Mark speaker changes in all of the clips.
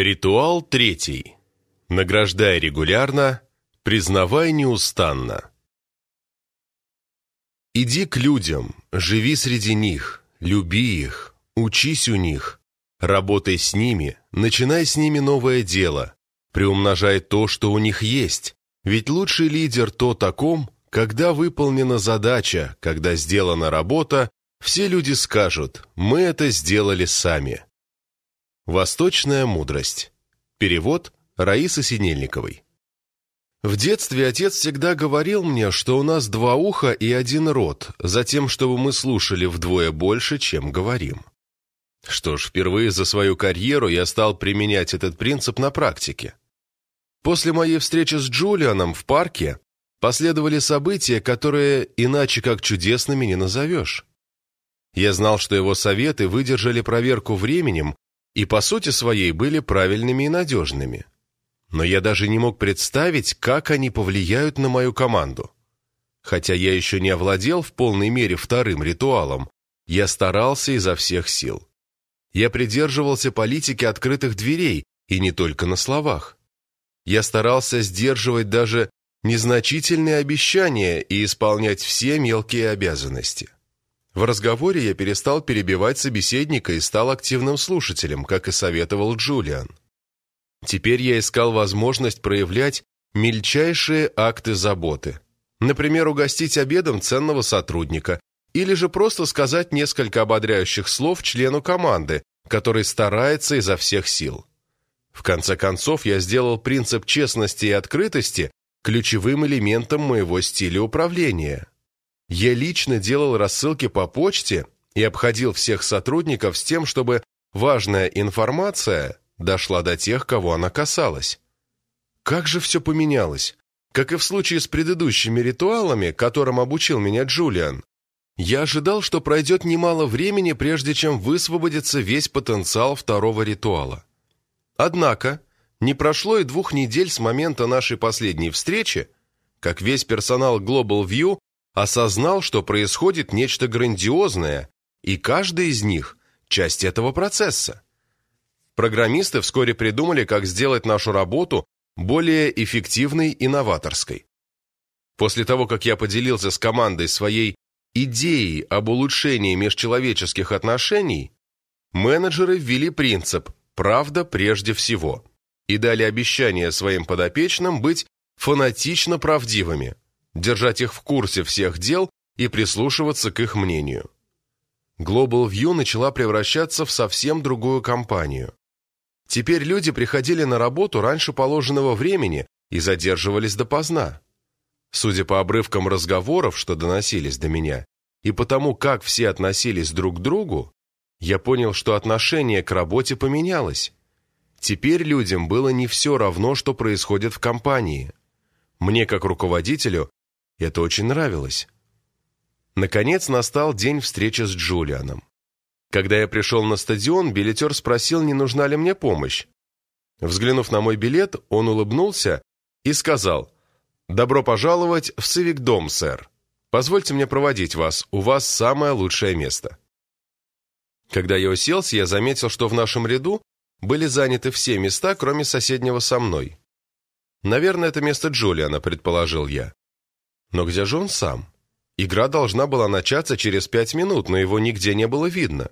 Speaker 1: Ритуал третий. Награждай регулярно, признавай неустанно. Иди к людям, живи среди них, люби их, учись у них, работай с ними, начинай с ними новое дело, приумножай то, что у них есть, ведь лучший лидер то таком, когда выполнена задача, когда сделана работа, все люди скажут «мы это сделали сами». Восточная мудрость. Перевод Раисы Синельниковой. В детстве отец всегда говорил мне, что у нас два уха и один рот, затем, чтобы мы слушали вдвое больше, чем говорим. Что ж, впервые за свою карьеру я стал применять этот принцип на практике. После моей встречи с Джулианом в парке последовали события, которые иначе как чудесными не назовешь. Я знал, что его советы выдержали проверку временем и по сути своей были правильными и надежными. Но я даже не мог представить, как они повлияют на мою команду. Хотя я еще не овладел в полной мере вторым ритуалом, я старался изо всех сил. Я придерживался политики открытых дверей, и не только на словах. Я старался сдерживать даже незначительные обещания и исполнять все мелкие обязанности. В разговоре я перестал перебивать собеседника и стал активным слушателем, как и советовал Джулиан. Теперь я искал возможность проявлять мельчайшие акты заботы. Например, угостить обедом ценного сотрудника или же просто сказать несколько ободряющих слов члену команды, который старается изо всех сил. В конце концов, я сделал принцип честности и открытости ключевым элементом моего стиля управления. Я лично делал рассылки по почте и обходил всех сотрудников с тем, чтобы важная информация дошла до тех, кого она касалась. Как же все поменялось? Как и в случае с предыдущими ритуалами, которым обучил меня Джулиан, я ожидал, что пройдет немало времени, прежде чем высвободится весь потенциал второго ритуала. Однако, не прошло и двух недель с момента нашей последней встречи, как весь персонал Global View осознал, что происходит нечто грандиозное, и каждый из них – часть этого процесса. Программисты вскоре придумали, как сделать нашу работу более эффективной и новаторской. После того, как я поделился с командой своей идеей об улучшении межчеловеческих отношений, менеджеры ввели принцип «правда прежде всего» и дали обещание своим подопечным быть фанатично правдивыми, держать их в курсе всех дел и прислушиваться к их мнению. Global View начала превращаться в совсем другую компанию. Теперь люди приходили на работу раньше положенного времени и задерживались допоздна. Судя по обрывкам разговоров, что доносились до меня, и потому, как все относились друг к другу, я понял, что отношение к работе поменялось. Теперь людям было не все равно, что происходит в компании. Мне, как руководителю, это очень нравилось. Наконец настал день встречи с Джулианом. Когда я пришел на стадион, билетер спросил, не нужна ли мне помощь. Взглянув на мой билет, он улыбнулся и сказал, «Добро пожаловать в Сивик-дом, сэр. Позвольте мне проводить вас, у вас самое лучшее место». Когда я уселся, я заметил, что в нашем ряду были заняты все места, кроме соседнего со мной. «Наверное, это место Джулиана», — предположил я. «Но где же он сам?» Игра должна была начаться через пять минут, но его нигде не было видно.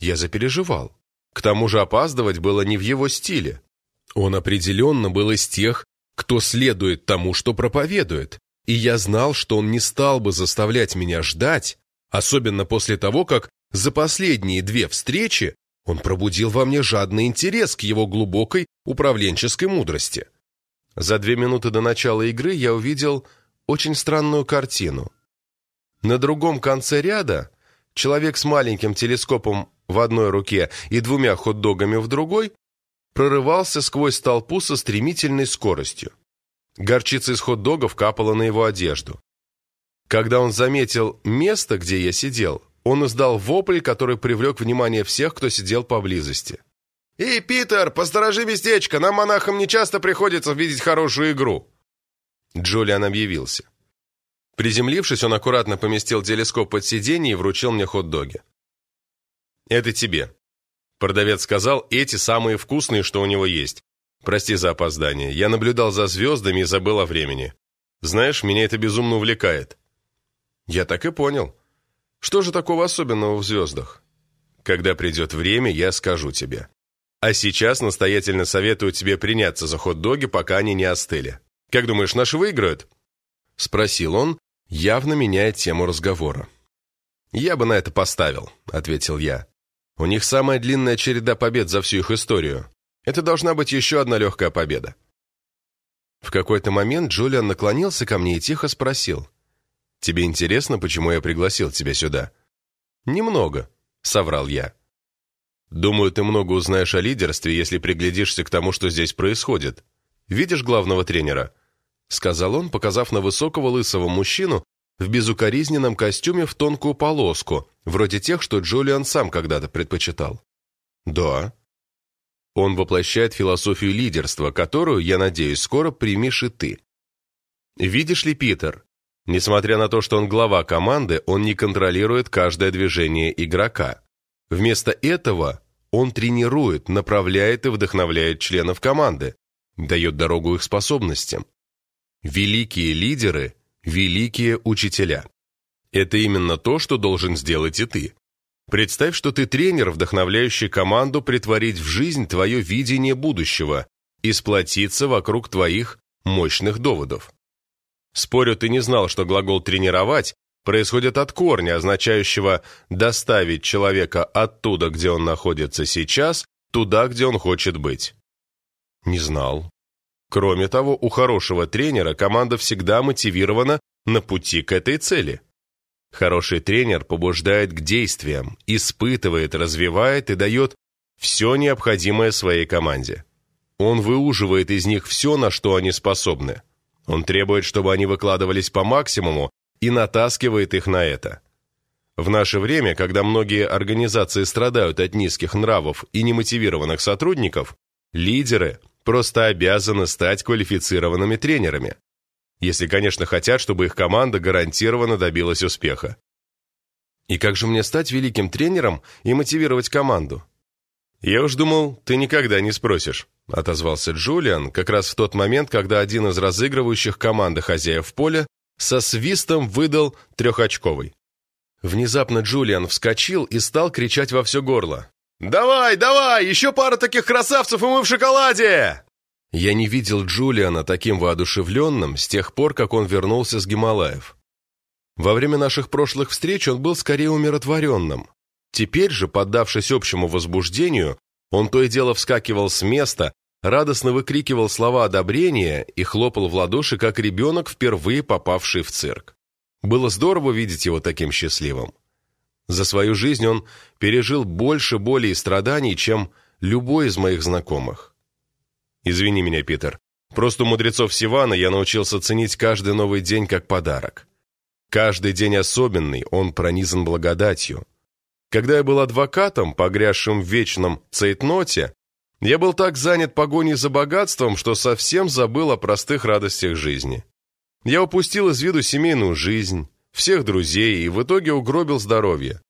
Speaker 1: Я запереживал. К тому же опаздывать было не в его стиле. Он определенно был из тех, кто следует тому, что проповедует, и я знал, что он не стал бы заставлять меня ждать, особенно после того, как за последние две встречи он пробудил во мне жадный интерес к его глубокой управленческой мудрости. За две минуты до начала игры я увидел очень странную картину. На другом конце ряда человек с маленьким телескопом в одной руке и двумя хот-догами в другой, прорывался сквозь толпу со стремительной скоростью. Горчица из хот-догов капала на его одежду. Когда он заметил место, где я сидел, он издал вопль, который привлек внимание всех, кто сидел поблизости. «Эй, Питер, посторожи местечко, нам, монахам, не часто приходится видеть хорошую игру!» Джулиан объявился. Приземлившись, он аккуратно поместил телескоп под сиденье и вручил мне хот-доги. «Это тебе». Продавец сказал, эти самые вкусные, что у него есть. Прости за опоздание. Я наблюдал за звездами и забыл о времени. Знаешь, меня это безумно увлекает. Я так и понял. Что же такого особенного в звездах? Когда придет время, я скажу тебе. А сейчас настоятельно советую тебе приняться за хот-доги, пока они не остыли. Как думаешь, наши выиграют?» Спросил он, явно меняя тему разговора. «Я бы на это поставил», — ответил я. «У них самая длинная череда побед за всю их историю. Это должна быть еще одна легкая победа». В какой-то момент Джулиан наклонился ко мне и тихо спросил. «Тебе интересно, почему я пригласил тебя сюда?» «Немного», — соврал я. «Думаю, ты много узнаешь о лидерстве, если приглядишься к тому, что здесь происходит. Видишь главного тренера?» Сказал он, показав на высокого лысого мужчину в безукоризненном костюме в тонкую полоску, вроде тех, что Джулиан сам когда-то предпочитал. «Да». Он воплощает философию лидерства, которую, я надеюсь, скоро примешь и ты. Видишь ли, Питер, несмотря на то, что он глава команды, он не контролирует каждое движение игрока. Вместо этого он тренирует, направляет и вдохновляет членов команды, дает дорогу их способностям. Великие лидеры – великие учителя. Это именно то, что должен сделать и ты. Представь, что ты тренер, вдохновляющий команду притворить в жизнь твое видение будущего и сплотиться вокруг твоих мощных доводов. Спорю, ты не знал, что глагол «тренировать» происходит от корня, означающего «доставить человека оттуда, где он находится сейчас, туда, где он хочет быть». Не знал. Кроме того, у хорошего тренера команда всегда мотивирована на пути к этой цели. Хороший тренер побуждает к действиям, испытывает, развивает и дает все необходимое своей команде. Он выуживает из них все, на что они способны. Он требует, чтобы они выкладывались по максимуму и натаскивает их на это. В наше время, когда многие организации страдают от низких нравов и немотивированных сотрудников, лидеры просто обязаны стать квалифицированными тренерами. Если, конечно, хотят, чтобы их команда гарантированно добилась успеха. И как же мне стать великим тренером и мотивировать команду? Я уж думал, ты никогда не спросишь, отозвался Джулиан, как раз в тот момент, когда один из разыгрывающих команды хозяев поля со свистом выдал трехочковый. Внезапно Джулиан вскочил и стал кричать во все горло. «Давай, давай! Еще пара таких красавцев, и мы в шоколаде!» Я не видел Джулиана таким воодушевленным с тех пор, как он вернулся с Гималаев. Во время наших прошлых встреч он был скорее умиротворенным. Теперь же, поддавшись общему возбуждению, он то и дело вскакивал с места, радостно выкрикивал слова одобрения и хлопал в ладоши, как ребенок, впервые попавший в цирк. Было здорово видеть его таким счастливым. За свою жизнь он пережил больше боли и страданий, чем любой из моих знакомых. Извини меня, Питер. Просто у мудрецов Сивана я научился ценить каждый новый день как подарок. Каждый день особенный, он пронизан благодатью. Когда я был адвокатом, погрязшим в вечном цейтноте, я был так занят погоней за богатством, что совсем забыл о простых радостях жизни. Я упустил из виду семейную жизнь, всех друзей и в итоге угробил здоровье.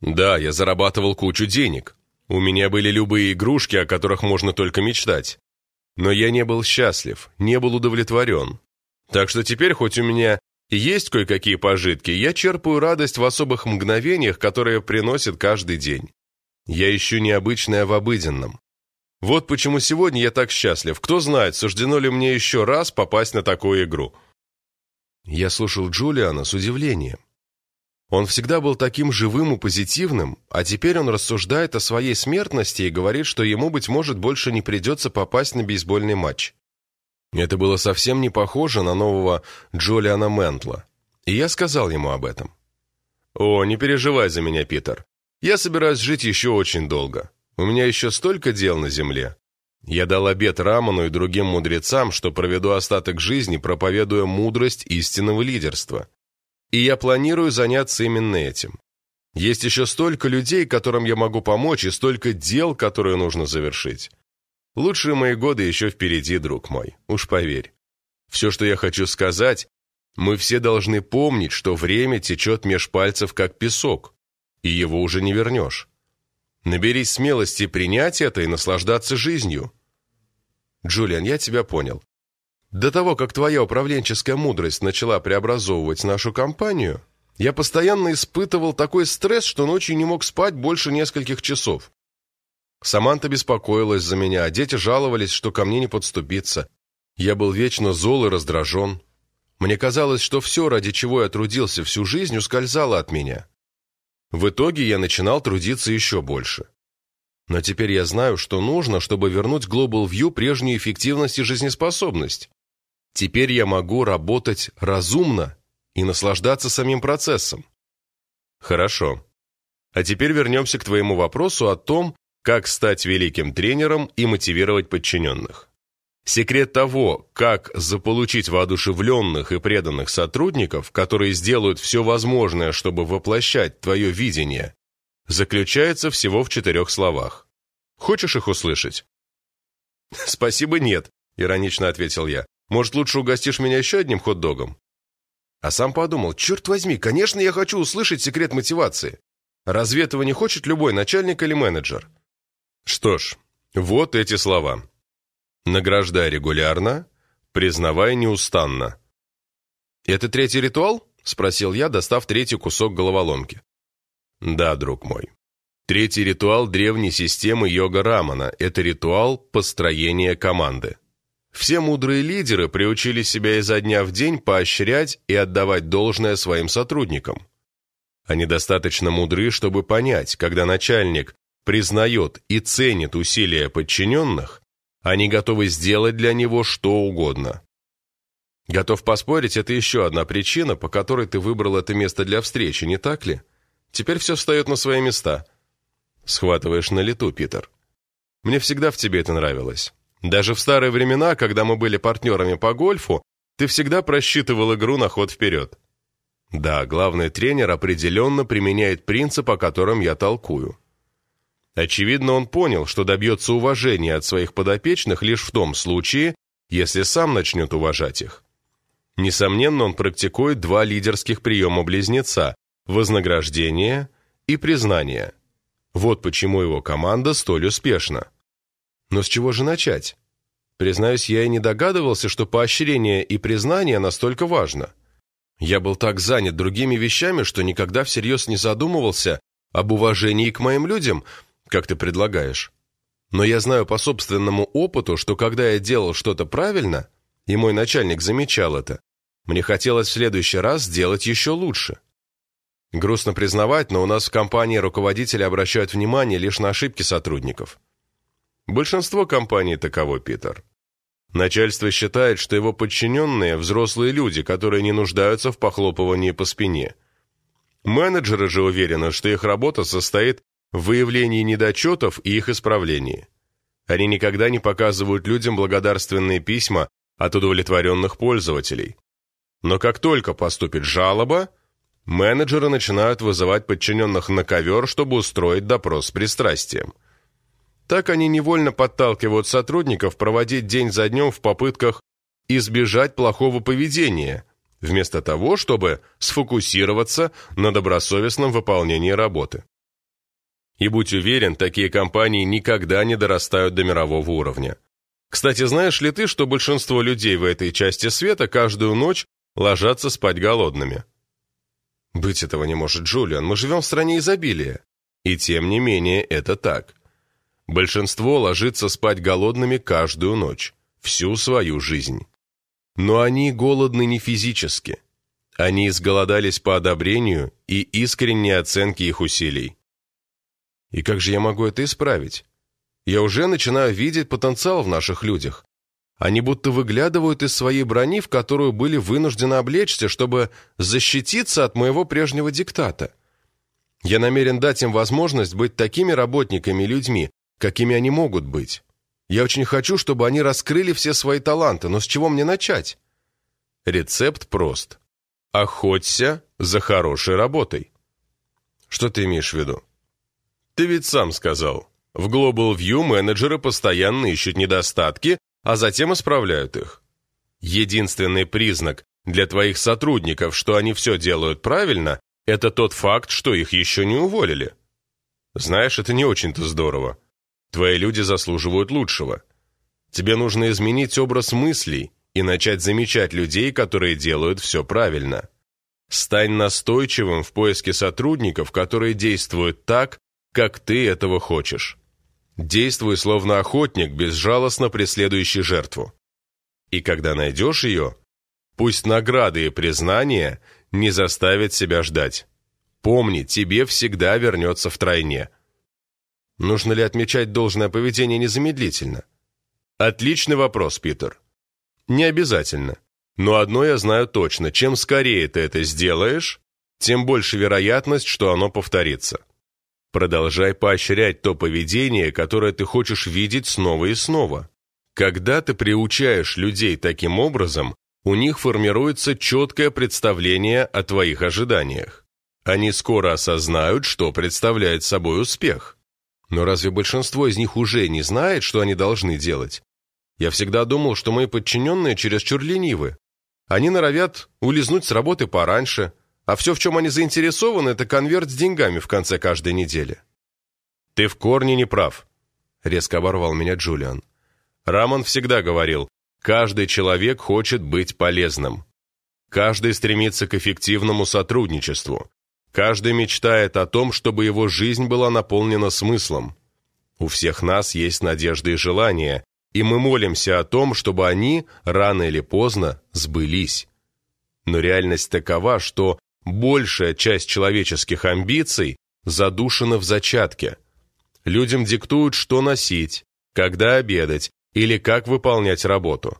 Speaker 1: Да, я зарабатывал кучу денег. У меня были любые игрушки, о которых можно только мечтать. Но я не был счастлив, не был удовлетворен. Так что теперь, хоть у меня есть кое-какие пожитки, я черпаю радость в особых мгновениях, которые приносит каждый день. Я ищу необычное в обыденном. Вот почему сегодня я так счастлив. Кто знает, суждено ли мне еще раз попасть на такую игру. Я слушал Джулиана с удивлением. Он всегда был таким живым и позитивным, а теперь он рассуждает о своей смертности и говорит, что ему, быть может, больше не придется попасть на бейсбольный матч. Это было совсем не похоже на нового Джулиана Ментла, и я сказал ему об этом. «О, не переживай за меня, Питер. Я собираюсь жить еще очень долго. У меня еще столько дел на земле. Я дал обет Раману и другим мудрецам, что проведу остаток жизни, проповедуя мудрость истинного лидерства. И я планирую заняться именно этим. Есть еще столько людей, которым я могу помочь, и столько дел, которые нужно завершить. Лучшие мои годы еще впереди, друг мой, уж поверь. Все, что я хочу сказать, мы все должны помнить, что время течет меж пальцев, как песок, и его уже не вернешь. Наберись смелости принять это и наслаждаться жизнью. Джулиан, я тебя понял. До того, как твоя управленческая мудрость начала преобразовывать нашу компанию, я постоянно испытывал такой стресс, что ночью не мог спать больше нескольких часов. Саманта беспокоилась за меня, а дети жаловались, что ко мне не подступиться. Я был вечно зол и раздражен. Мне казалось, что все, ради чего я трудился всю жизнь, ускользало от меня. В итоге я начинал трудиться еще больше. Но теперь я знаю, что нужно, чтобы вернуть Global View прежнюю эффективность и жизнеспособность. Теперь я могу работать разумно и наслаждаться самим процессом. Хорошо. А теперь вернемся к твоему вопросу о том, как стать великим тренером и мотивировать подчиненных. Секрет того, как заполучить воодушевленных и преданных сотрудников, которые сделают все возможное, чтобы воплощать твое видение, заключается всего в четырех словах. Хочешь их услышать? «Спасибо, нет», — иронично ответил я. «Может, лучше угостишь меня еще одним хот-догом?» А сам подумал, черт возьми, конечно, я хочу услышать секрет мотивации. Разве этого не хочет любой начальник или менеджер? Что ж, вот эти слова. Награждай регулярно, признавай неустанно. «Это третий ритуал?» – спросил я, достав третий кусок головоломки. «Да, друг мой. Третий ритуал древней системы йога Рамана – это ритуал построения команды. Все мудрые лидеры приучили себя изо дня в день поощрять и отдавать должное своим сотрудникам. Они достаточно мудры, чтобы понять, когда начальник признает и ценит усилия подчиненных, они готовы сделать для него что угодно. Готов поспорить, это еще одна причина, по которой ты выбрал это место для встречи, не так ли? Теперь все встает на свои места. Схватываешь на лету, Питер. Мне всегда в тебе это нравилось. Даже в старые времена, когда мы были партнерами по гольфу, ты всегда просчитывал игру на ход вперед. Да, главный тренер определенно применяет принцип, о котором я толкую. Очевидно, он понял, что добьется уважения от своих подопечных лишь в том случае, если сам начнет уважать их. Несомненно, он практикует два лидерских приема близнеца – вознаграждение и признание. Вот почему его команда столь успешна. Но с чего же начать? Признаюсь, я и не догадывался, что поощрение и признание настолько важно. Я был так занят другими вещами, что никогда всерьез не задумывался об уважении к моим людям – как ты предлагаешь. Но я знаю по собственному опыту, что когда я делал что-то правильно, и мой начальник замечал это, мне хотелось в следующий раз сделать еще лучше. Грустно признавать, но у нас в компании руководители обращают внимание лишь на ошибки сотрудников. Большинство компаний таково, Питер. Начальство считает, что его подчиненные – взрослые люди, которые не нуждаются в похлопывании по спине. Менеджеры же уверены, что их работа состоит в выявлении недочетов и их исправлении. Они никогда не показывают людям благодарственные письма от удовлетворенных пользователей. Но как только поступит жалоба, менеджеры начинают вызывать подчиненных на ковер, чтобы устроить допрос с пристрастием. Так они невольно подталкивают сотрудников проводить день за днем в попытках избежать плохого поведения, вместо того, чтобы сфокусироваться на добросовестном выполнении работы. И будь уверен, такие компании никогда не дорастают до мирового уровня. Кстати, знаешь ли ты, что большинство людей в этой части света каждую ночь ложатся спать голодными? Быть этого не может, Джулиан, мы живем в стране изобилия. И тем не менее это так. Большинство ложится спать голодными каждую ночь, всю свою жизнь. Но они голодны не физически. Они изголодались по одобрению и искренней оценке их усилий. И как же я могу это исправить? Я уже начинаю видеть потенциал в наших людях. Они будто выглядывают из своей брони, в которую были вынуждены облечься, чтобы защититься от моего прежнего диктата. Я намерен дать им возможность быть такими работниками и людьми, какими они могут быть. Я очень хочу, чтобы они раскрыли все свои таланты, но с чего мне начать? Рецепт прост. Охоться за хорошей работой. Что ты имеешь в виду? Ты ведь сам сказал. В Global View менеджеры постоянно ищут недостатки, а затем исправляют их. Единственный признак для твоих сотрудников, что они все делают правильно, это тот факт, что их еще не уволили. Знаешь, это не очень-то здорово. Твои люди заслуживают лучшего. Тебе нужно изменить образ мыслей и начать замечать людей, которые делают все правильно. Стань настойчивым в поиске сотрудников, которые действуют так, как ты этого хочешь. Действуй словно охотник, безжалостно преследующий жертву. И когда найдешь ее, пусть награды и признания не заставят себя ждать. Помни, тебе всегда вернется втройне. Нужно ли отмечать должное поведение незамедлительно? Отличный вопрос, Питер. Не обязательно. Но одно я знаю точно, чем скорее ты это сделаешь, тем больше вероятность, что оно повторится. Продолжай поощрять то поведение, которое ты хочешь видеть снова и снова. Когда ты приучаешь людей таким образом, у них формируется четкое представление о твоих ожиданиях. Они скоро осознают, что представляет собой успех. Но разве большинство из них уже не знает, что они должны делать? Я всегда думал, что мои подчиненные чересчур ленивы. Они норовят улизнуть с работы пораньше, а все, в чем они заинтересованы, это конверт с деньгами в конце каждой недели. «Ты в корне не прав», — резко оборвал меня Джулиан. Рамон всегда говорил, Каждый человек хочет быть полезным. Каждый стремится к эффективному сотрудничеству. Каждый мечтает о том, чтобы его жизнь была наполнена смыслом. У всех нас есть надежды и желания, и мы молимся о том, чтобы они рано или поздно сбылись. Но реальность такова, что большая часть человеческих амбиций задушена в зачатке. Людям диктуют, что носить, когда обедать, или как выполнять работу.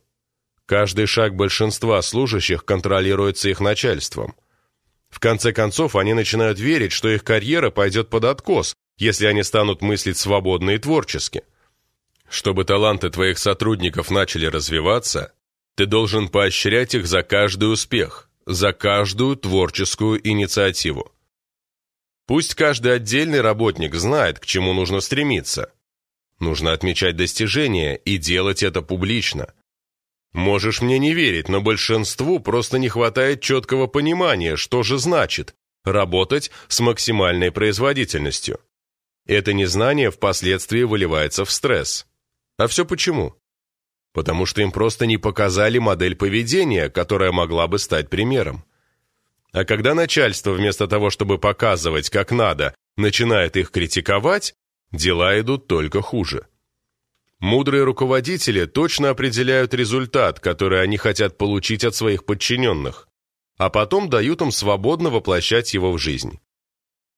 Speaker 1: Каждый шаг большинства служащих контролируется их начальством. В конце концов, они начинают верить, что их карьера пойдет под откос, если они станут мыслить свободно и творчески. Чтобы таланты твоих сотрудников начали развиваться, ты должен поощрять их за каждый успех, за каждую творческую инициативу. Пусть каждый отдельный работник знает, к чему нужно стремиться, Нужно отмечать достижения и делать это публично. Можешь мне не верить, но большинству просто не хватает четкого понимания, что же значит работать с максимальной производительностью. Это незнание впоследствии выливается в стресс. А все почему? Потому что им просто не показали модель поведения, которая могла бы стать примером. А когда начальство вместо того, чтобы показывать, как надо, начинает их критиковать, дела идут только хуже. Мудрые руководители точно определяют результат, который они хотят получить от своих подчиненных, а потом дают им свободно воплощать его в жизнь.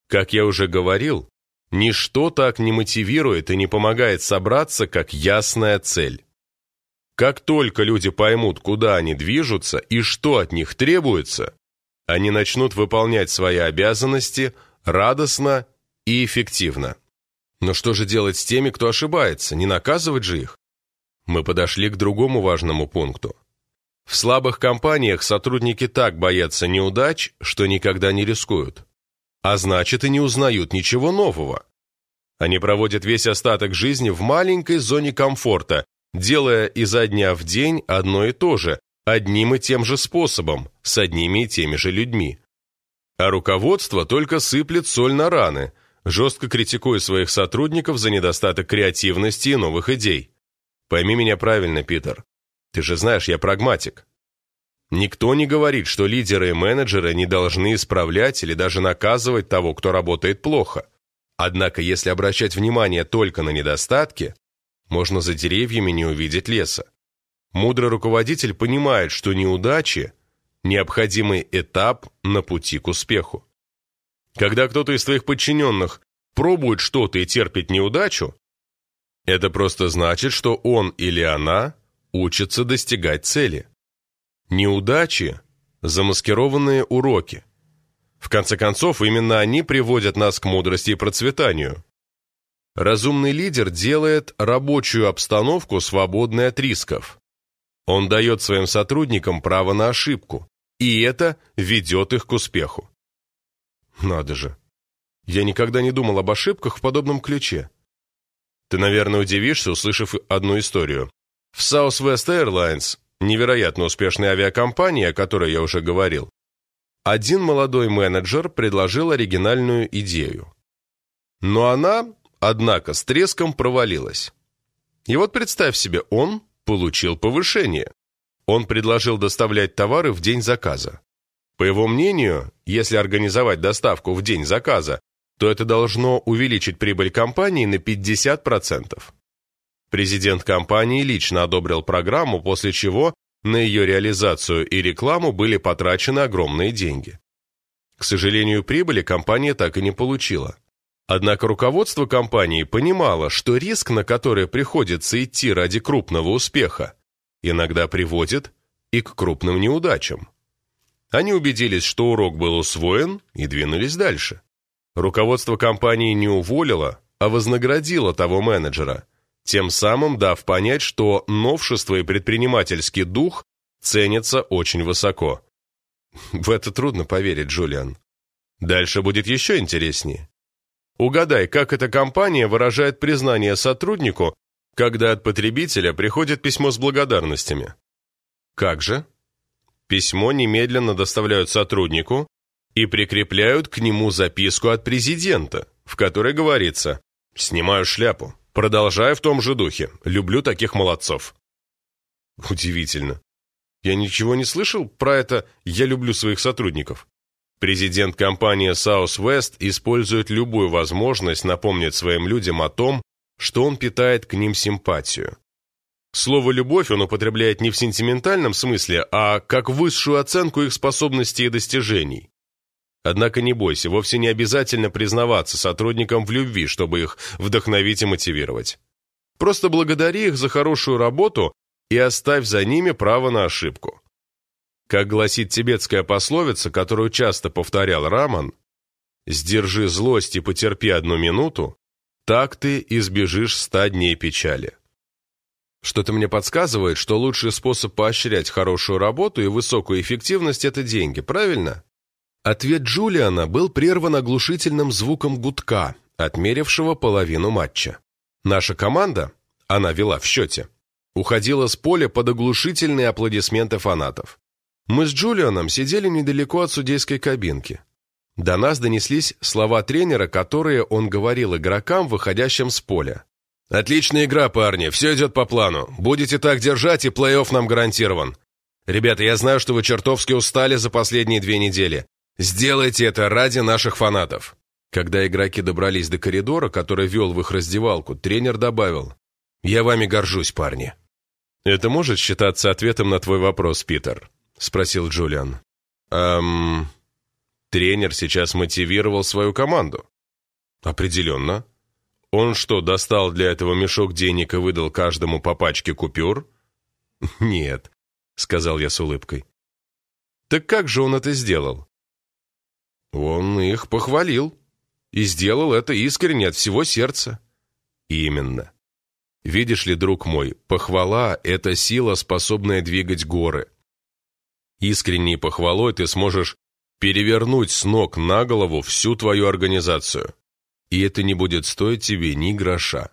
Speaker 1: Как я уже говорил, ничто так не мотивирует и не помогает собраться, как ясная цель. Как только люди поймут, куда они движутся и что от них требуется, они начнут выполнять свои обязанности радостно и эффективно. Но что же делать с теми, кто ошибается? Не наказывать же их? Мы подошли к другому важному пункту. В слабых компаниях сотрудники так боятся неудач, что никогда не рискуют. А значит, и не узнают ничего нового. Они проводят весь остаток жизни в маленькой зоне комфорта, делая изо дня в день одно и то же, одним и тем же способом, с одними и теми же людьми. А руководство только сыплет соль на раны – жестко критикуя своих сотрудников за недостаток креативности и новых идей. Пойми меня правильно, Питер. Ты же знаешь, я прагматик. Никто не говорит, что лидеры и менеджеры не должны исправлять или даже наказывать того, кто работает плохо. Однако, если обращать внимание только на недостатки, можно за деревьями не увидеть леса. Мудрый руководитель понимает, что неудачи – необходимый этап на пути к успеху. Когда кто-то из твоих подчиненных пробует что-то и терпит неудачу, это просто значит, что он или она учится достигать цели. Неудачи – замаскированные уроки. В конце концов, именно они приводят нас к мудрости и процветанию. Разумный лидер делает рабочую обстановку свободной от рисков. Он дает своим сотрудникам право на ошибку, и это ведет их к успеху. Надо же. Я никогда не думал об ошибках в подобном ключе. Ты, наверное, удивишься, услышав одну историю. В Southwest Airlines, невероятно успешной авиакомпании, о которой я уже говорил, один молодой менеджер предложил оригинальную идею. Но она, однако, с треском провалилась. И вот представь себе, он получил повышение. Он предложил доставлять товары в день заказа. По его мнению, если организовать доставку в день заказа, то это должно увеличить прибыль компании на 50%. Президент компании лично одобрил программу, после чего на ее реализацию и рекламу были потрачены огромные деньги. К сожалению, прибыли компания так и не получила. Однако руководство компании понимало, что риск, на который приходится идти ради крупного успеха, иногда приводит и к крупным неудачам. Они убедились, что урок был усвоен, и двинулись дальше. Руководство компании не уволило, а вознаградило того менеджера, тем самым дав понять, что новшество и предпринимательский дух ценятся очень высоко. В это трудно поверить, Джулиан. Дальше будет еще интереснее. Угадай, как эта компания выражает признание сотруднику, когда от потребителя приходит письмо с благодарностями. Как же? Письмо немедленно доставляют сотруднику и прикрепляют к нему записку от президента, в которой говорится «Снимаю шляпу, продолжаю в том же духе, люблю таких молодцов». Удивительно. Я ничего не слышал про это «я люблю своих сотрудников». Президент компании Southwest использует любую возможность напомнить своим людям о том, что он питает к ним симпатию. Слово «любовь» он употребляет не в сентиментальном смысле, а как высшую оценку их способностей и достижений. Однако не бойся, вовсе не обязательно признаваться сотрудникам в любви, чтобы их вдохновить и мотивировать. Просто благодари их за хорошую работу и оставь за ними право на ошибку. Как гласит тибетская пословица, которую часто повторял Раман, «Сдержи злость и потерпи одну минуту, так ты избежишь ста дней печали». Что-то мне подсказывает, что лучший способ поощрять хорошую работу и высокую эффективность – это деньги, правильно? Ответ Джулиана был прерван оглушительным звуком гудка, отмерившего половину матча. Наша команда, она вела в счете, уходила с поля под оглушительные аплодисменты фанатов. Мы с Джулианом сидели недалеко от судейской кабинки. До нас донеслись слова тренера, которые он говорил игрокам, выходящим с поля. «Отличная игра, парни, все идет по плану. Будете так держать, и плей-офф нам гарантирован. Ребята, я знаю, что вы чертовски устали за последние две недели. Сделайте это ради наших фанатов». Когда игроки добрались до коридора, который вел в их раздевалку, тренер добавил «Я вами горжусь, парни». «Это может считаться ответом на твой вопрос, Питер?» — спросил Джулиан. «Эм...» Тренер сейчас мотивировал свою команду. «Определенно. Он что, достал для этого мешок денег и выдал каждому по пачке купюр?» «Нет», — сказал я с улыбкой. «Так как же он это сделал?» «Он их похвалил. И сделал это искренне от всего сердца». «Именно. Видишь ли, друг мой, похвала — это сила, способная двигать горы. Искренней похвалой ты сможешь перевернуть с ног на голову всю твою организацию. И это не будет стоить тебе ни гроша.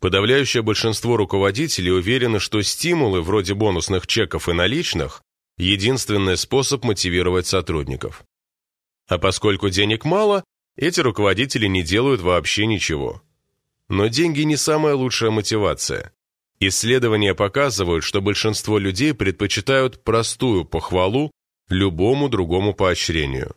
Speaker 1: Подавляющее большинство руководителей уверены, что стимулы вроде бонусных чеков и наличных – единственный способ мотивировать сотрудников. А поскольку денег мало, эти руководители не делают вообще ничего. Но деньги не самая лучшая мотивация. Исследования показывают, что большинство людей предпочитают простую похвалу любому другому поощрению.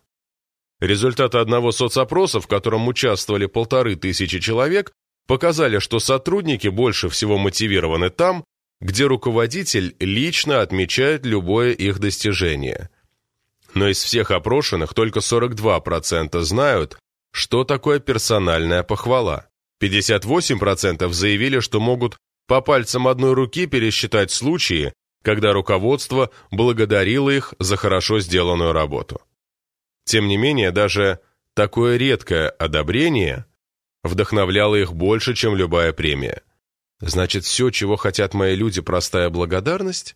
Speaker 1: Результаты одного соцопроса, в котором участвовали полторы тысячи человек, показали, что сотрудники больше всего мотивированы там, где руководитель лично отмечает любое их достижение. Но из всех опрошенных только 42% знают, что такое персональная похвала. 58% заявили, что могут по пальцам одной руки пересчитать случаи, когда руководство благодарило их за хорошо сделанную работу. Тем не менее, даже такое редкое одобрение вдохновляло их больше, чем любая премия. Значит, все, чего хотят мои люди, простая благодарность?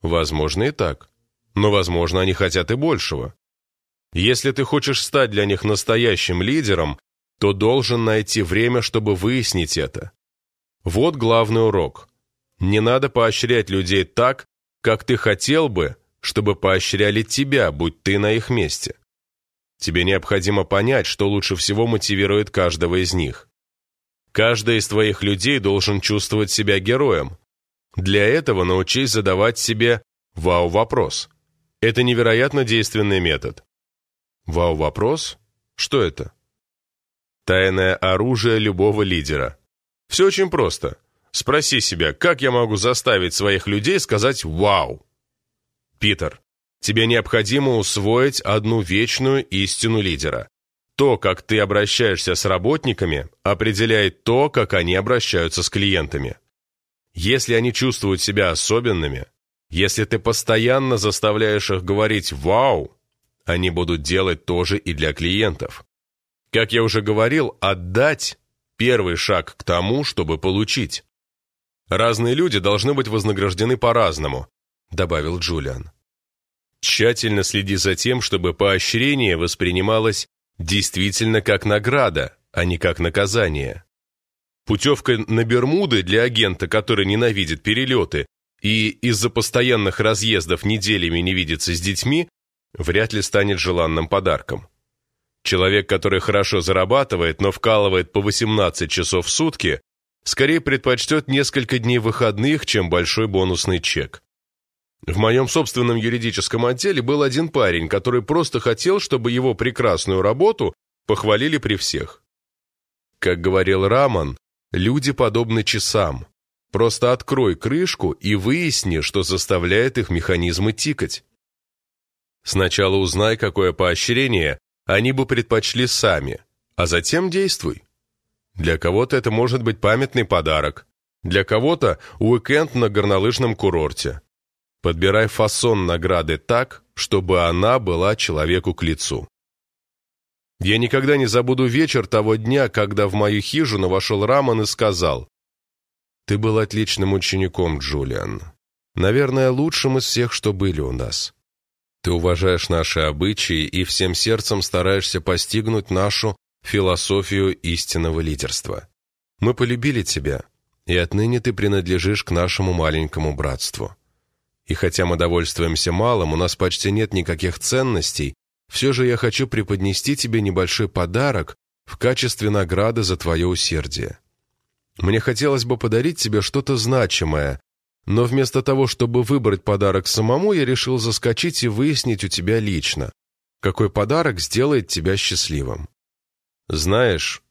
Speaker 1: Возможно и так. Но, возможно, они хотят и большего. Если ты хочешь стать для них настоящим лидером, то должен найти время, чтобы выяснить это. Вот главный урок. Не надо поощрять людей так, как ты хотел бы, чтобы поощряли тебя, будь ты на их месте. Тебе необходимо понять, что лучше всего мотивирует каждого из них. Каждый из твоих людей должен чувствовать себя героем. Для этого научись задавать себе «вау-вопрос». Это невероятно действенный метод. Вау-вопрос? Что это? Тайное оружие любого лидера. Все очень просто. Спроси себя, как я могу заставить своих людей сказать «Вау». Питер, тебе необходимо усвоить одну вечную истину лидера. То, как ты обращаешься с работниками, определяет то, как они обращаются с клиентами. Если они чувствуют себя особенными, если ты постоянно заставляешь их говорить «Вау», они будут делать то же и для клиентов. Как я уже говорил, отдать – первый шаг к тому, чтобы получить. Разные люди должны быть вознаграждены по-разному», — добавил Джулиан. «Тщательно следи за тем, чтобы поощрение воспринималось действительно как награда, а не как наказание. Путевка на Бермуды для агента, который ненавидит перелеты и из-за постоянных разъездов неделями не видится с детьми, вряд ли станет желанным подарком. Человек, который хорошо зарабатывает, но вкалывает по 18 часов в сутки, скорее предпочтет несколько дней выходных, чем большой бонусный чек. В моем собственном юридическом отделе был один парень, который просто хотел, чтобы его прекрасную работу похвалили при всех. Как говорил Раман, люди подобны часам. Просто открой крышку и выясни, что заставляет их механизмы тикать. Сначала узнай, какое поощрение они бы предпочли сами, а затем действуй. Для кого-то это может быть памятный подарок, для кого-то уикенд на горнолыжном курорте. Подбирай фасон награды так, чтобы она была человеку к лицу. Я никогда не забуду вечер того дня, когда в мою хижину вошел Раман и сказал, «Ты был отличным учеником, Джулиан. Наверное, лучшим из всех, что были у нас. Ты уважаешь наши обычаи и всем сердцем стараешься постигнуть нашу философию истинного лидерства. Мы полюбили тебя, и отныне ты принадлежишь к нашему маленькому братству. И хотя мы довольствуемся малым, у нас почти нет никаких ценностей, все же я хочу преподнести тебе небольшой подарок в качестве награды за твое усердие. Мне хотелось бы подарить тебе что-то значимое, но вместо того, чтобы выбрать подарок самому, я решил заскочить и выяснить у тебя лично, какой подарок сделает тебя счастливым. Знаешь,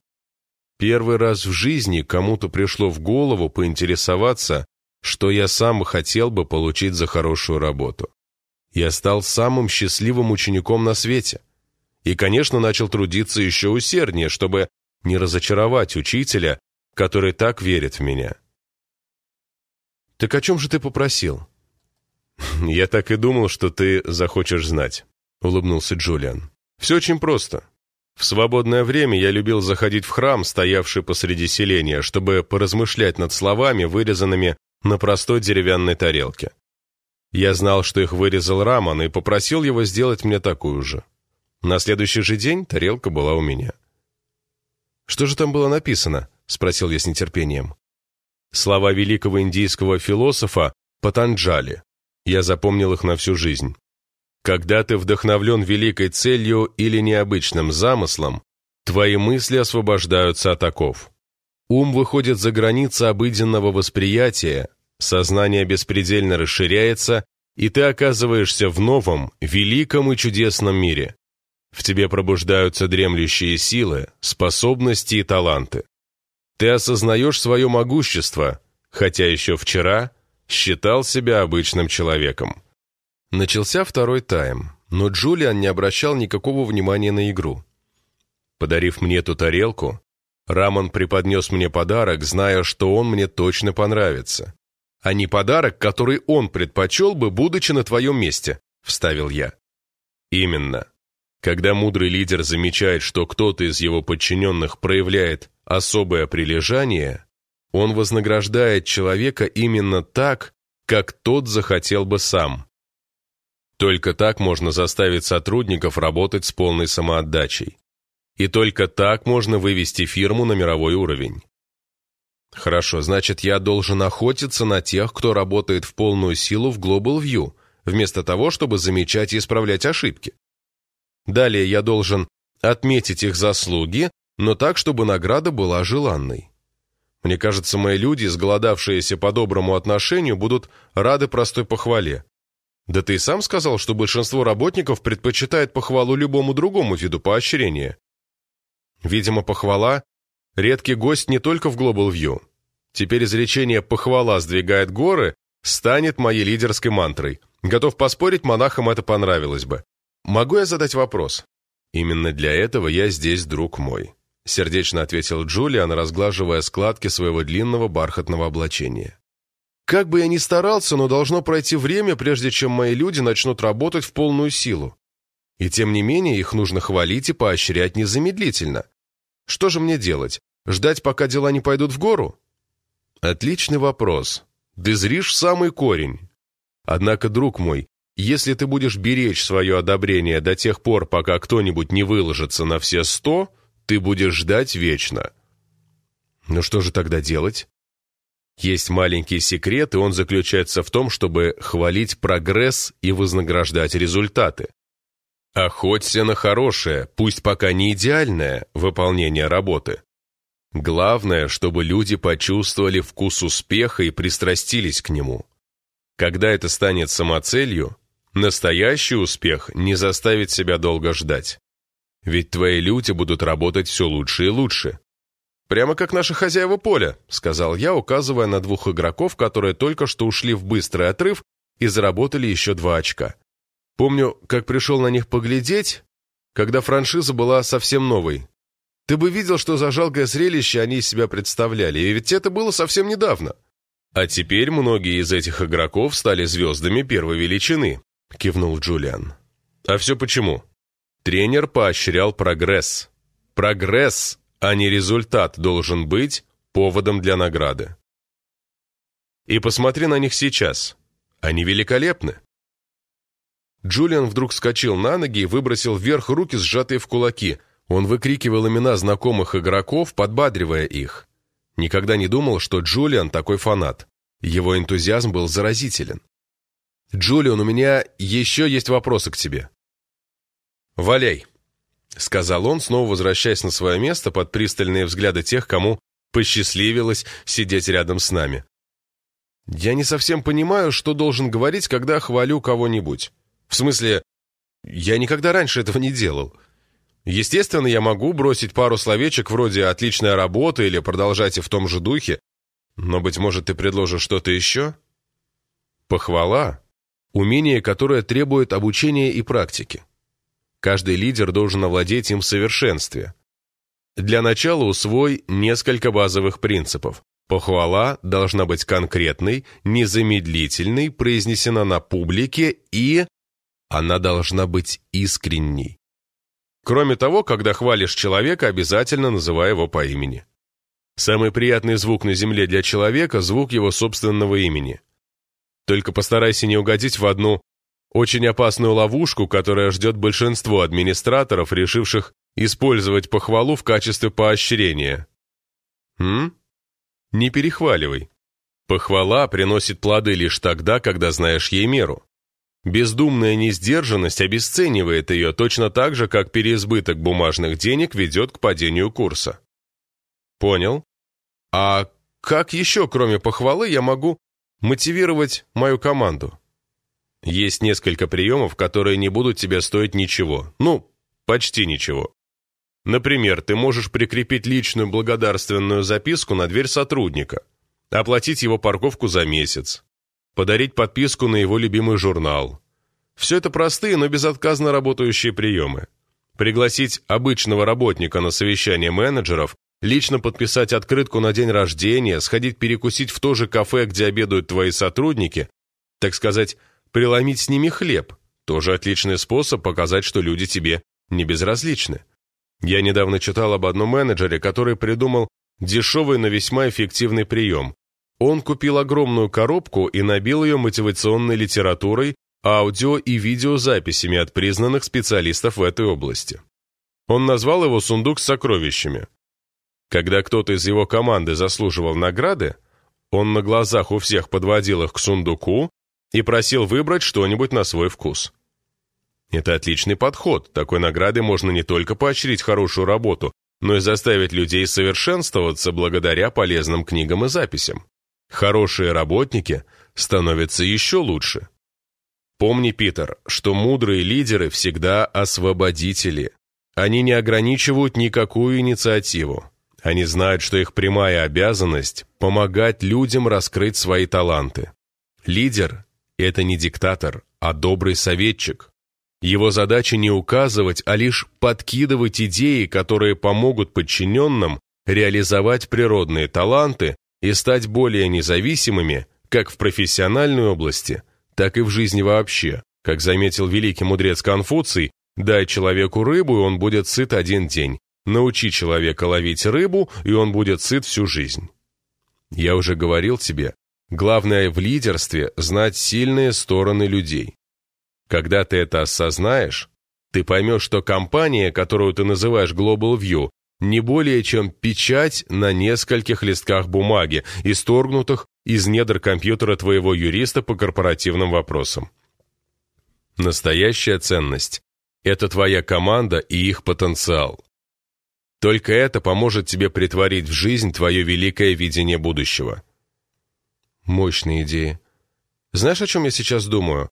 Speaker 1: первый раз в жизни кому-то пришло в голову поинтересоваться, что я сам хотел бы получить за хорошую работу. Я стал самым счастливым учеником на свете. И, конечно, начал трудиться еще усерднее, чтобы не разочаровать учителя, который так верит в меня. «Так о чем же ты попросил?» «Я так и думал, что ты захочешь знать», — улыбнулся Джулиан. «Все очень просто. В свободное время я любил заходить в храм, стоявший посреди селения, чтобы поразмышлять над словами, вырезанными на простой деревянной тарелке. Я знал, что их вырезал Раман, и попросил его сделать мне такую же. На следующий же день тарелка была у меня. «Что же там было написано?» — спросил я с нетерпением. Слова великого индийского философа Патанджали. Я запомнил их на всю жизнь. Когда ты вдохновлен великой целью или необычным замыслом, твои мысли освобождаются от оков. Ум выходит за границы обыденного восприятия, сознание беспредельно расширяется, и ты оказываешься в новом, великом и чудесном мире. В тебе пробуждаются дремлющие силы, способности и таланты. Ты осознаешь свое могущество, хотя еще вчера считал себя обычным человеком. Начался второй тайм, но Джулиан не обращал никакого внимания на игру. Подарив мне эту тарелку, Рамон преподнес мне подарок, зная, что он мне точно понравится. А не подарок, который он предпочел бы, будучи на твоем месте, вставил я. Именно. Когда мудрый лидер замечает, что кто-то из его подчиненных проявляет особое прилежание, он вознаграждает человека именно так, как тот захотел бы сам. Только так можно заставить сотрудников работать с полной самоотдачей. И только так можно вывести фирму на мировой уровень. Хорошо, значит, я должен охотиться на тех, кто работает в полную силу в Global View, вместо того, чтобы замечать и исправлять ошибки. Далее я должен отметить их заслуги, но так, чтобы награда была желанной. Мне кажется, мои люди, сголодавшиеся по доброму отношению, будут рады простой похвале. Да ты и сам сказал, что большинство работников предпочитает похвалу любому другому виду поощрения. Видимо, похвала – редкий гость не только в Global View. Теперь изречение «похвала сдвигает горы» станет моей лидерской мантрой. Готов поспорить, монахам это понравилось бы. Могу я задать вопрос? Именно для этого я здесь, друг мой. Сердечно ответил Джулиан, разглаживая складки своего длинного бархатного облачения. Как бы я ни старался, но должно пройти время, прежде чем мои люди начнут работать в полную силу. И тем не менее их нужно хвалить и поощрять незамедлительно. Что же мне делать? Ждать, пока дела не пойдут в гору? Отличный вопрос. Ты зришь самый корень. Однако, друг мой, если ты будешь беречь свое одобрение до тех пор, пока кто-нибудь не выложится на все сто, ты будешь ждать вечно. Ну что же тогда делать? Есть маленький секрет, и он заключается в том, чтобы хвалить прогресс и вознаграждать результаты. Охоться на хорошее, пусть пока не идеальное, выполнение работы. Главное, чтобы люди почувствовали вкус успеха и пристрастились к нему. Когда это станет самоцелью, настоящий успех не заставит себя долго ждать. Ведь твои люди будут работать все лучше и лучше. «Прямо как наши хозяева поля», — сказал я, указывая на двух игроков, которые только что ушли в быстрый отрыв и заработали еще два очка. Помню, как пришел на них поглядеть, когда франшиза была совсем новой. Ты бы видел, что за жалкое зрелище они из себя представляли, и ведь это было совсем недавно. А теперь многие из этих игроков стали звездами первой величины, кивнул Джулиан. А все почему? Тренер поощрял прогресс. Прогресс а не результат должен быть поводом для награды. И посмотри на них сейчас. Они великолепны. Джулиан вдруг вскочил на ноги и выбросил вверх руки, сжатые в кулаки. Он выкрикивал имена знакомых игроков, подбадривая их. Никогда не думал, что Джулиан такой фанат. Его энтузиазм был заразителен. «Джулиан, у меня еще есть вопросы к тебе». «Валяй», — сказал он, снова возвращаясь на свое место под пристальные взгляды тех, кому посчастливилось сидеть рядом с нами. «Я не совсем понимаю, что должен говорить, когда хвалю кого-нибудь. В смысле, я никогда раньше этого не делал. Естественно, я могу бросить пару словечек вроде «отличная работа» или «продолжайте в том же духе», но, быть может, ты предложишь что-то еще? Похвала — умение, которое требует обучения и практики. Каждый лидер должен овладеть им в совершенстве. Для начала усвой несколько базовых принципов. Похвала должна быть конкретной, незамедлительной, произнесена на публике и она должна быть искренней. Кроме того, когда хвалишь человека, обязательно называй его по имени. Самый приятный звук на земле для человека – звук его собственного имени. Только постарайся не угодить в одну очень опасную ловушку, которая ждет большинство администраторов, решивших использовать похвалу в качестве поощрения. М? Не перехваливай. Похвала приносит плоды лишь тогда, когда знаешь ей меру. Бездумная несдержанность обесценивает ее точно так же, как переизбыток бумажных денег ведет к падению курса. Понял. А как еще, кроме похвалы, я могу мотивировать мою команду? Есть несколько приемов, которые не будут тебе стоить ничего. Ну, почти ничего. Например, ты можешь прикрепить личную благодарственную записку на дверь сотрудника, оплатить его парковку за месяц, подарить подписку на его любимый журнал. Все это простые, но безотказно работающие приемы. Пригласить обычного работника на совещание менеджеров, лично подписать открытку на день рождения, сходить перекусить в то же кафе, где обедают твои сотрудники, так сказать, Преломить с ними хлеб – тоже отличный способ показать, что люди тебе не безразличны. Я недавно читал об одном менеджере, который придумал дешевый, но весьма эффективный прием. Он купил огромную коробку и набил ее мотивационной литературой, аудио и видеозаписями от признанных специалистов в этой области. Он назвал его «сундук с сокровищами». Когда кто-то из его команды заслуживал награды, он на глазах у всех подводил их к сундуку и просил выбрать что-нибудь на свой вкус. Это отличный подход. Такой наградой можно не только поощрить хорошую работу, но и заставить людей совершенствоваться благодаря полезным книгам и записям. Хорошие работники становятся еще лучше. Помни, Питер, что мудрые лидеры всегда освободители. Они не ограничивают никакую инициативу. Они знают, что их прямая обязанность – помогать людям раскрыть свои таланты. Лидер – это не диктатор, а добрый советчик. Его задача не указывать, а лишь подкидывать идеи, которые помогут подчиненным реализовать природные таланты и стать более независимыми как в профессиональной области, так и в жизни вообще. Как заметил великий мудрец Конфуций, дай человеку рыбу, и он будет сыт один день. Научи человека ловить рыбу, и он будет сыт всю жизнь. Я уже говорил тебе, главное в лидерстве знать сильные стороны людей. Когда ты это осознаешь, ты поймешь, что компания, которую ты называешь Global View, не более чем печать на нескольких листках бумаги, исторгнутых из недр компьютера твоего юриста по корпоративным вопросам. Настоящая ценность – это твоя команда и их потенциал. Только это поможет тебе притворить в жизнь твое великое видение будущего. Мощные идеи. Знаешь, о чем я сейчас думаю?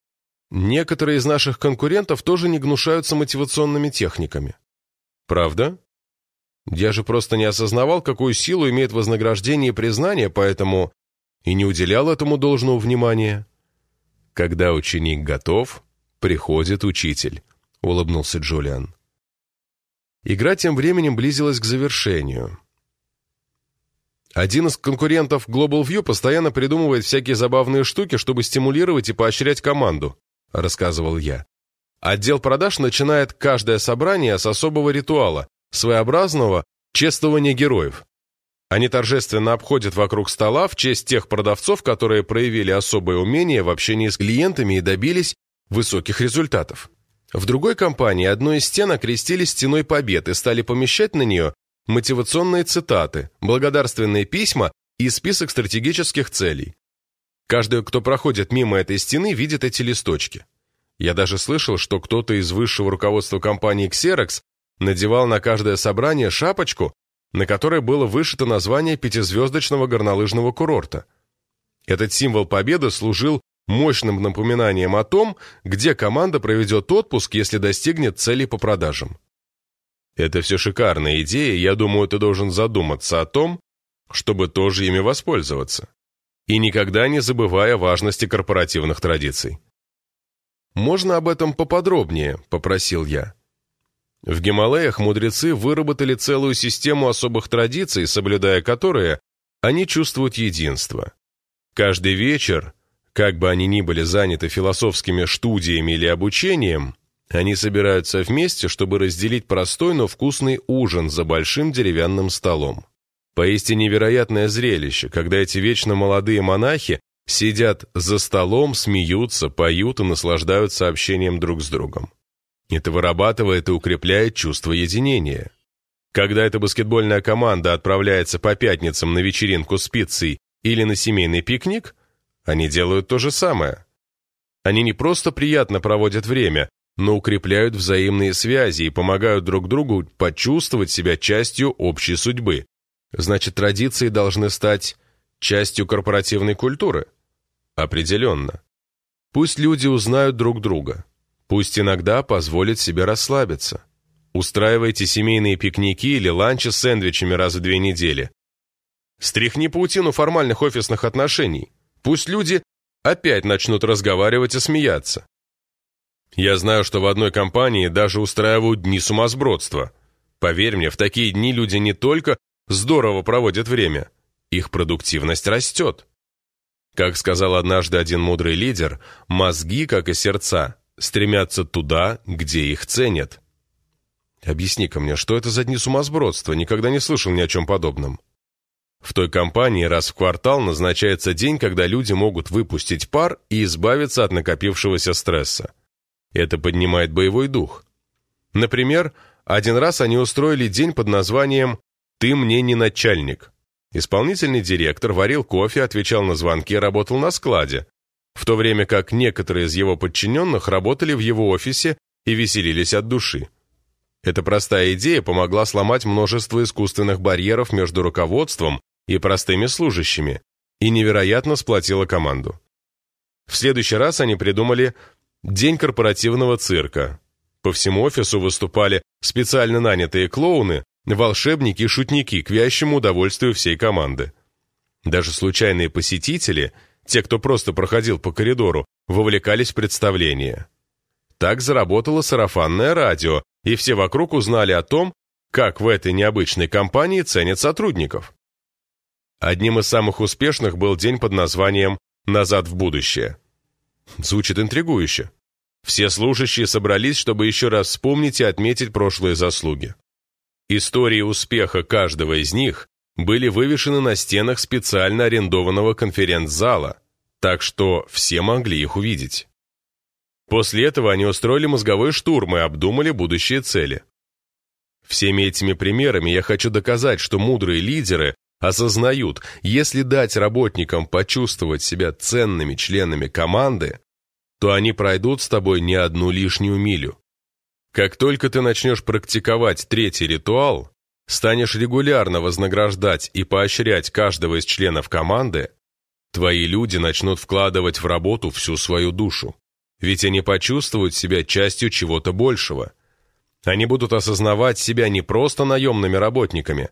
Speaker 1: Некоторые из наших конкурентов тоже не гнушаются мотивационными техниками. Правда? Я же просто не осознавал, какую силу имеет вознаграждение и признание, поэтому и не уделял этому должного внимания. Когда ученик готов, приходит учитель, улыбнулся Джулиан. Игра тем временем близилась к завершению. Один из конкурентов Global View постоянно придумывает всякие забавные штуки, чтобы стимулировать и поощрять команду. — рассказывал я. Отдел продаж начинает каждое собрание с особого ритуала, своеобразного чествования героев. Они торжественно обходят вокруг стола в честь тех продавцов, которые проявили особое умение в общении с клиентами и добились высоких результатов. В другой компании одной из стен окрестили стеной побед и стали помещать на нее мотивационные цитаты, благодарственные письма и список стратегических целей. Каждый, кто проходит мимо этой стены, видит эти листочки. Я даже слышал, что кто-то из высшего руководства компании Xerox надевал на каждое собрание шапочку, на которой было вышито название пятизвездочного горнолыжного курорта. Этот символ победы служил мощным напоминанием о том, где команда проведет отпуск, если достигнет целей по продажам. Это все шикарная идея, я думаю, ты должен задуматься о том, чтобы тоже ими воспользоваться и никогда не забывая важности корпоративных традиций. «Можно об этом поподробнее?» – попросил я. В Гималаях мудрецы выработали целую систему особых традиций, соблюдая которые они чувствуют единство. Каждый вечер, как бы они ни были заняты философскими студиями или обучением, они собираются вместе, чтобы разделить простой, но вкусный ужин за большим деревянным столом. Поистине невероятное зрелище, когда эти вечно молодые монахи сидят за столом, смеются, поют и наслаждаются общением друг с другом. Это вырабатывает и укрепляет чувство единения. Когда эта баскетбольная команда отправляется по пятницам на вечеринку с пиццей или на семейный пикник, они делают то же самое. Они не просто приятно проводят время, но укрепляют взаимные связи и помогают друг другу почувствовать себя частью общей судьбы. Значит, традиции должны стать частью корпоративной культуры? Определенно. Пусть люди узнают друг друга. Пусть иногда позволят себе расслабиться. Устраивайте семейные пикники или ланчи с сэндвичами раз в две недели. Стряхни паутину формальных офисных отношений. Пусть люди опять начнут разговаривать и смеяться. Я знаю, что в одной компании даже устраивают дни сумасбродства. Поверь мне, в такие дни люди не только здорово проводят время. Их продуктивность растет. Как сказал однажды один мудрый лидер, мозги, как и сердца, стремятся туда, где их ценят. Объясни-ка мне, что это за дни сумасбродства? Никогда не слышал ни о чем подобном. В той компании раз в квартал назначается день, когда люди могут выпустить пар и избавиться от накопившегося стресса. Это поднимает боевой дух. Например, один раз они устроили день под названием «Ты мне не начальник». Исполнительный директор варил кофе, отвечал на звонки, работал на складе, в то время как некоторые из его подчиненных работали в его офисе и веселились от души. Эта простая идея помогла сломать множество искусственных барьеров между руководством и простыми служащими и невероятно сплотила команду. В следующий раз они придумали День корпоративного цирка. По всему офису выступали специально нанятые клоуны, волшебники и шутники к вящему удовольствию всей команды. Даже случайные посетители, те, кто просто проходил по коридору, вовлекались в представление. Так заработало сарафанное радио, и все вокруг узнали о том, как в этой необычной компании ценят сотрудников. Одним из самых успешных был день под названием «Назад в будущее». Звучит интригующе. Все служащие собрались, чтобы еще раз вспомнить и отметить прошлые заслуги. Истории успеха каждого из них были вывешены на стенах специально арендованного конференц-зала, так что все могли их увидеть. После этого они устроили мозговой штурм и обдумали будущие цели. Всеми этими примерами я хочу доказать, что мудрые лидеры осознают, если дать работникам почувствовать себя ценными членами команды, то они пройдут с тобой не одну лишнюю милю. Как только ты начнешь практиковать третий ритуал, станешь регулярно вознаграждать и поощрять каждого из членов команды, твои люди начнут вкладывать в работу всю свою душу. Ведь они почувствуют себя частью чего-то большего. Они будут осознавать себя не просто наемными работниками,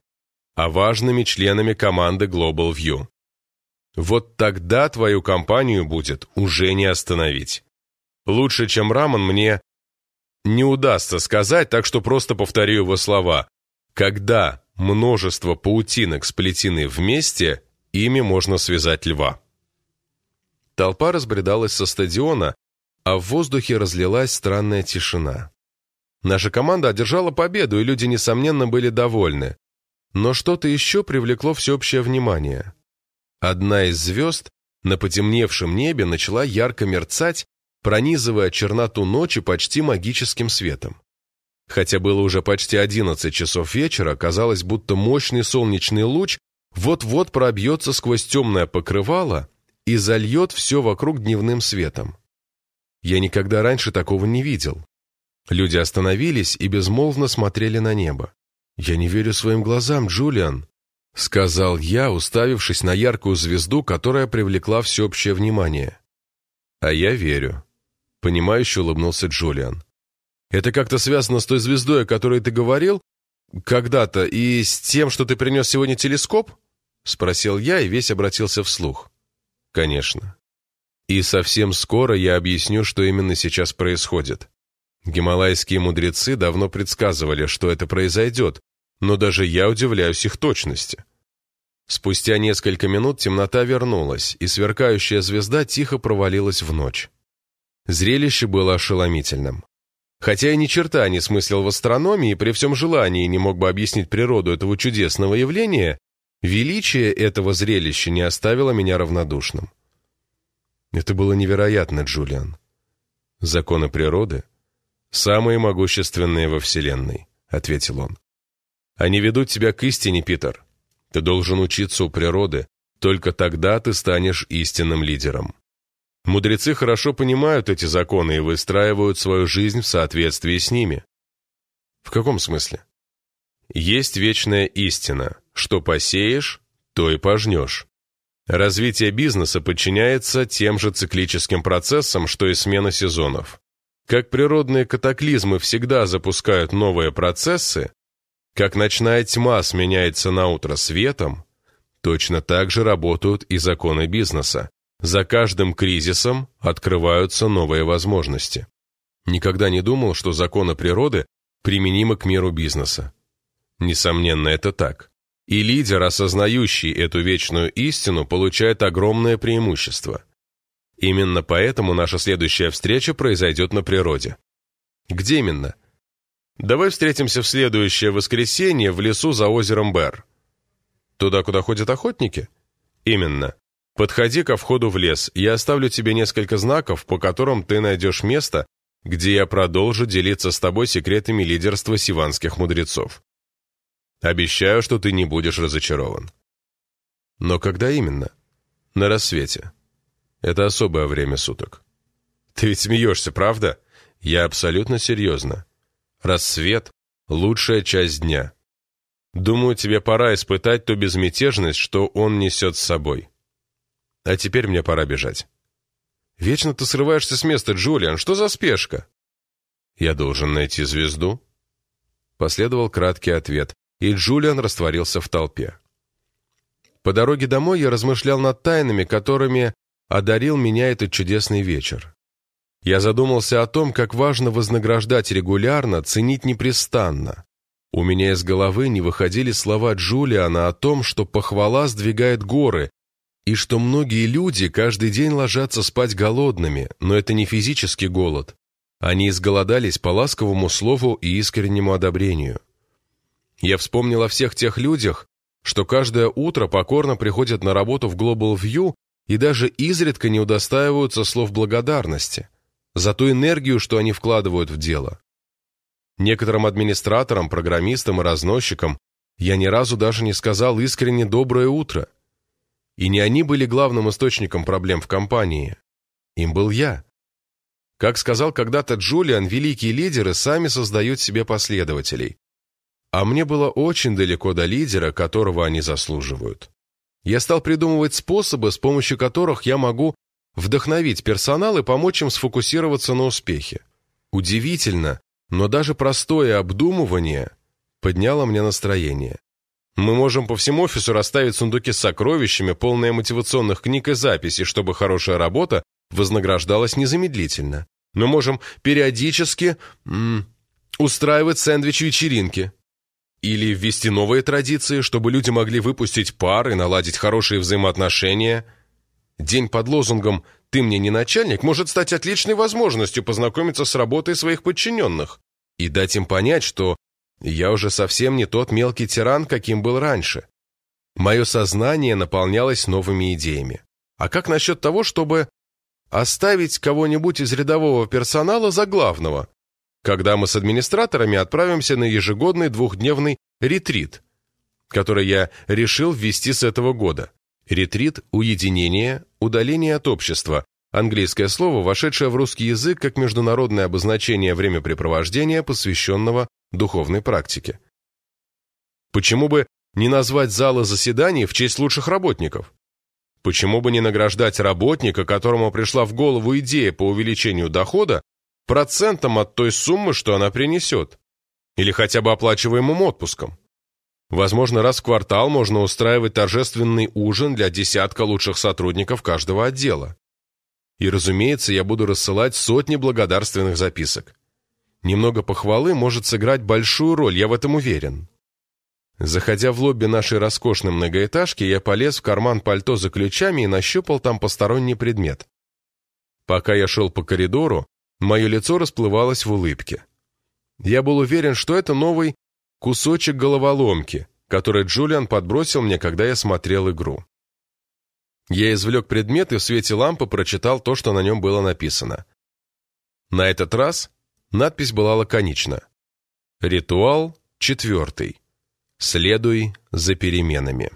Speaker 1: а важными членами команды Global View. Вот тогда твою компанию будет уже не остановить. Лучше, чем Раман, мне не удастся сказать, так что просто повторю его слова. Когда множество паутинок сплетены вместе, ими можно связать льва. Толпа разбредалась со стадиона, а в воздухе разлилась странная тишина. Наша команда одержала победу, и люди, несомненно, были довольны. Но что-то еще привлекло всеобщее внимание. Одна из звезд на потемневшем небе начала ярко мерцать, пронизывая черноту ночи почти магическим светом. Хотя было уже почти 11 часов вечера, казалось, будто мощный солнечный луч вот-вот пробьется сквозь темное покрывало и зальет все вокруг дневным светом. Я никогда раньше такого не видел. Люди остановились и безмолвно смотрели на небо. «Я не верю своим глазам, Джулиан», — сказал я, уставившись на яркую звезду, которая привлекла всеобщее внимание. «А я верю», — понимающе улыбнулся Джулиан. «Это как-то связано с той звездой, о которой ты говорил когда-то, и с тем, что ты принес сегодня телескоп?» — спросил я и весь обратился вслух. «Конечно. И совсем скоро я объясню, что именно сейчас происходит. Гималайские мудрецы давно предсказывали, что это произойдет, но даже я удивляюсь их точности. Спустя несколько минут темнота вернулась, и сверкающая звезда тихо провалилась в ночь. Зрелище было ошеломительным. Хотя я ни черта не смыслил в астрономии при всем желании не мог бы объяснить природу этого чудесного явления, величие этого зрелища не оставило меня равнодушным. Это было невероятно, Джулиан. Законы природы — самые могущественные во Вселенной, — ответил он. Они ведут тебя к истине, Питер. Ты должен учиться у природы, только тогда ты станешь истинным лидером. Мудрецы хорошо понимают эти законы и выстраивают свою жизнь в соответствии с ними. В каком смысле? Есть вечная истина. Что посеешь, то и пожнешь. Развитие бизнеса подчиняется тем же циклическим процессам, что и смена сезонов. Как природные катаклизмы всегда запускают новые процессы, как ночная тьма сменяется на утро светом, точно так же работают и законы бизнеса. За каждым кризисом открываются новые возможности. Никогда не думал, что законы природы применимы к миру бизнеса. Несомненно, это так. И лидер, осознающий эту вечную истину, получает огромное преимущество. Именно поэтому наша следующая встреча произойдет на природе. Где именно? Давай встретимся в следующее воскресенье в лесу за озером Бэр. Туда, куда ходят охотники? Именно. Подходи ко входу в лес, я оставлю тебе несколько знаков, по которым ты найдешь место, где я продолжу делиться с тобой секретами лидерства сиванских мудрецов. Обещаю, что ты не будешь разочарован. Но когда именно? На рассвете. Это особое время суток. Ты ведь смеешься, правда? Я абсолютно серьезно. Рассвет — лучшая часть дня. Думаю, тебе пора испытать ту безмятежность, что он несет с собой. А теперь мне пора бежать. Вечно ты срываешься с места, Джулиан. Что за спешка? Я должен найти звезду. Последовал краткий ответ, и Джулиан растворился в толпе. По дороге домой я размышлял над тайнами, которыми одарил меня этот чудесный вечер. Я задумался о том, как важно вознаграждать регулярно, ценить непрестанно. У меня из головы не выходили слова Джулиана о том, что похвала сдвигает горы, и что многие люди каждый день ложатся спать голодными, но это не физический голод. Они изголодались по ласковому слову и искреннему одобрению. Я вспомнил о всех тех людях, что каждое утро покорно приходят на работу в Global View и даже изредка не удостаиваются слов благодарности за ту энергию, что они вкладывают в дело. Некоторым администраторам, программистам и разносчикам я ни разу даже не сказал искренне «доброе утро». И не они были главным источником проблем в компании. Им был я. Как сказал когда-то Джулиан, великие лидеры сами создают себе последователей. А мне было очень далеко до лидера, которого они заслуживают. Я стал придумывать способы, с помощью которых я могу вдохновить персонал и помочь им сфокусироваться на успехе. Удивительно, но даже простое обдумывание подняло мне настроение. Мы можем по всему офису расставить сундуки с сокровищами, полные мотивационных книг и записей, чтобы хорошая работа вознаграждалась незамедлительно. Мы можем периодически м, устраивать сэндвич-вечеринки. Или ввести новые традиции, чтобы люди могли выпустить пар и наладить хорошие взаимоотношения. День под лозунгом «Ты мне не начальник» может стать отличной возможностью познакомиться с работой своих подчиненных и дать им понять, что я уже совсем не тот мелкий тиран, каким был раньше. Мое сознание наполнялось новыми идеями. А как насчет того, чтобы оставить кого-нибудь из рядового персонала за главного, когда мы с администраторами отправимся на ежегодный двухдневный ретрит, который я решил ввести с этого года. Ретрит – уединение, удаление от общества, английское слово, вошедшее в русский язык как международное обозначение времяпрепровождения, посвященного духовной практике. Почему бы не назвать залы заседаний в честь лучших работников? Почему бы не награждать работника, которому пришла в голову идея по увеличению дохода, процентом от той суммы, что она принесет? Или хотя бы оплачиваемым отпуском? Возможно, раз в квартал можно устраивать торжественный ужин для десятка лучших сотрудников каждого отдела. И, разумеется, я буду рассылать сотни благодарственных записок. Немного похвалы может сыграть большую роль, я в этом уверен. Заходя в лобби нашей роскошной многоэтажки, я полез в карман пальто за ключами и нащупал там посторонний предмет. Пока я шел по коридору, мое лицо расплывалось в улыбке. Я был уверен, что это новый кусочек головоломки, который Джулиан подбросил мне, когда я смотрел игру. Я извлек предмет и в свете лампы прочитал то, что на нем было написано. На этот раз надпись была лаконична. «Ритуал четвертый. Следуй за переменами».